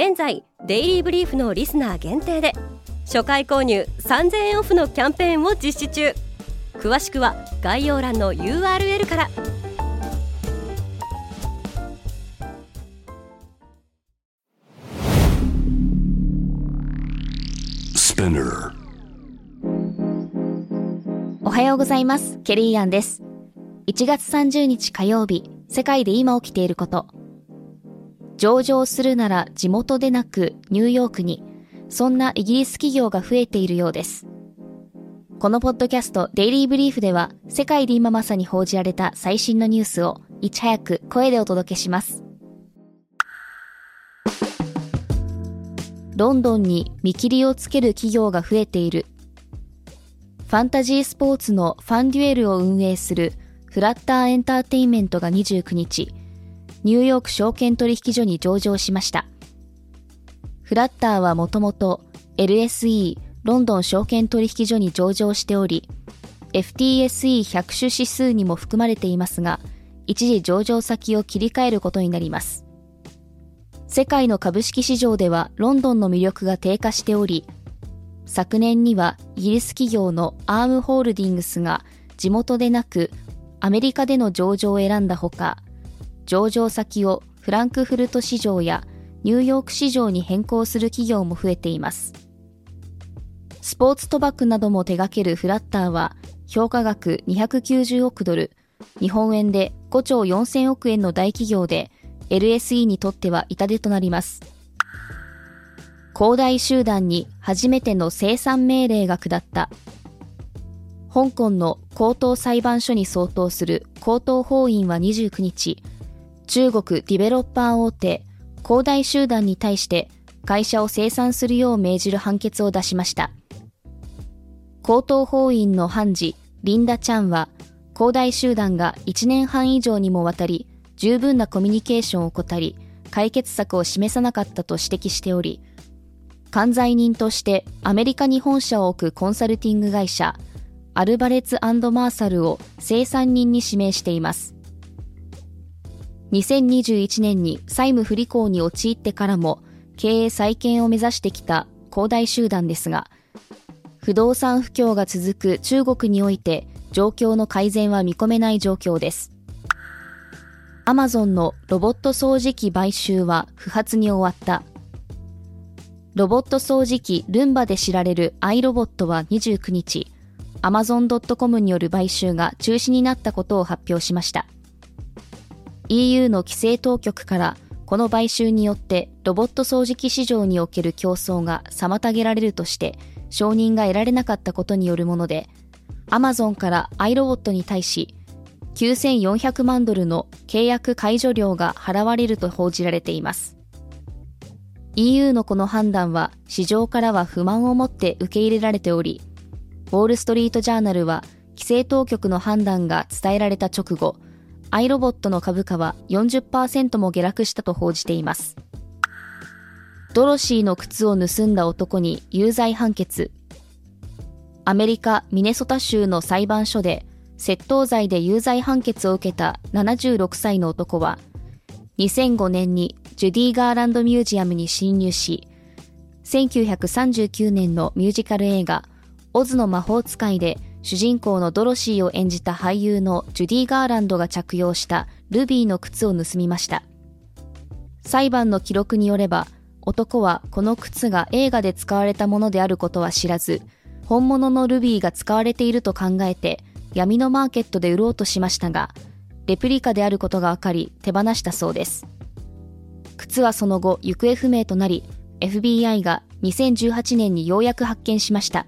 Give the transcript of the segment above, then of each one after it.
現在デイリーブリーフのリスナー限定で初回購入3000円オフのキャンペーンを実施中。詳しくは概要欄の URL から。おはようございます。ケリーアンです。1月30日火曜日世界で今起きていること上場するなら地元でなくニューヨークにそんなイギリス企業が増えているようです。このポッドキャストデイリーブリーフでは世界で今まさに報じられた最新のニュースをいち早く声でお届けします。ロンドンに見切りをつける企業が増えている。ファンタジースポーツのファンデュエルを運営するフラッターエンターテインメントが29日、ニューヨーク証券取引所に上場しました。フラッターはもともと LSE ロンドン証券取引所に上場しており、FTSE100 種指数にも含まれていますが、一時上場先を切り替えることになります。世界の株式市場ではロンドンの魅力が低下しており、昨年にはイギリス企業のアームホールディングスが地元でなくアメリカでの上場を選んだほか、上場先をフランクフルト市場やニューヨーク市場に変更する企業も増えています。スポーツ賭博なども手掛けるフラッターは、評価額290億ドル、日本円で5兆4000億円の大企業で、LSE にとっては痛手となります。恒大集団に初めての生産命令が下った。香港の高等裁判所に相当する高等法院は29日、中国ディベロッパー大手恒大集団に対して会社を清算するよう命じる判決を出しました。高等法院の判事、リンダ・チャンは、恒大集団が1年半以上にもわたり、十分なコミュニケーションを怠り、解決策を示さなかったと指摘しており、管財人としてアメリカに本社を置くコンサルティング会社、アルバレツマーサルを生産人に指名しています。2021年に債務不履行に陥ってからも経営再建を目指してきた恒大集団ですが、不動産不況が続く中国において状況の改善は見込めない状況です。アマゾンのロボット掃除機買収は不発に終わった。ロボット掃除機ルンバで知られるアイロボットは29日、アマゾン .com による買収が中止になったことを発表しました。EU の規制当局からこの買収によってロボット掃除機市場における競争が妨げられるとして承認が得られなかったことによるもので、アマゾンからアイロボットに対し9400万ドルの契約解除料が払われると報じられています。EU のこの判断は市場からは不満を持って受け入れられており、ウォールストリートジャーナルは規制当局の判断が伝えられた直後、アイロボットの株価は40%も下落したと報じています。ドロシーの靴を盗んだ男に有罪判決。アメリカ・ミネソタ州の裁判所で窃盗罪で有罪判決を受けた76歳の男は、2005年にジュディ・ガーランド・ミュージアムに侵入し、1939年のミュージカル映画、オズの魔法使いで主人公のドロシーを演じた俳優のジュディ・ガーランドが着用したルビーの靴を盗みました。裁判の記録によれば、男はこの靴が映画で使われたものであることは知らず、本物のルビーが使われていると考えて闇のマーケットで売ろうとしましたが、レプリカであることが分かり手放したそうです。靴はその後行方不明となり、FBI が2018年にようやく発見しました。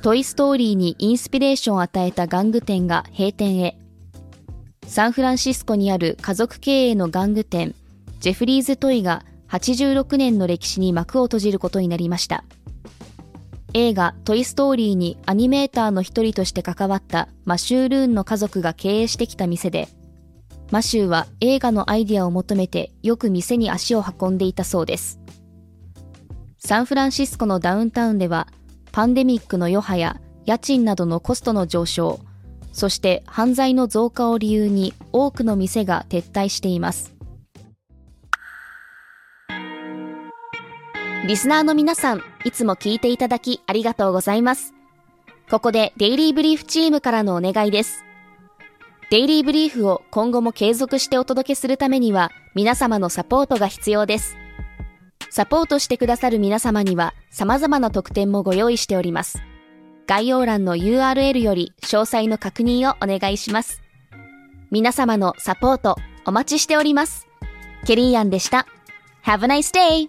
トイストーリーにインスピレーションを与えた玩具店が閉店へ。サンフランシスコにある家族経営の玩具店、ジェフリーズトイが86年の歴史に幕を閉じることになりました。映画トイストーリーにアニメーターの一人として関わったマシュールーンの家族が経営してきた店で、マシューは映画のアイディアを求めてよく店に足を運んでいたそうです。サンフランシスコのダウンタウンでは、パンデミックの余波や家賃などのコストの上昇、そして犯罪の増加を理由に多くの店が撤退しています。リスナーの皆さん、いつも聞いていただきありがとうございます。ここでデイリーブリーフチームからのお願いです。デイリーブリーフを今後も継続してお届けするためには皆様のサポートが必要です。サポートしてくださる皆様には様々な特典もご用意しております。概要欄の URL より詳細の確認をお願いします。皆様のサポートお待ちしております。ケリーアンでした。Have a nice day!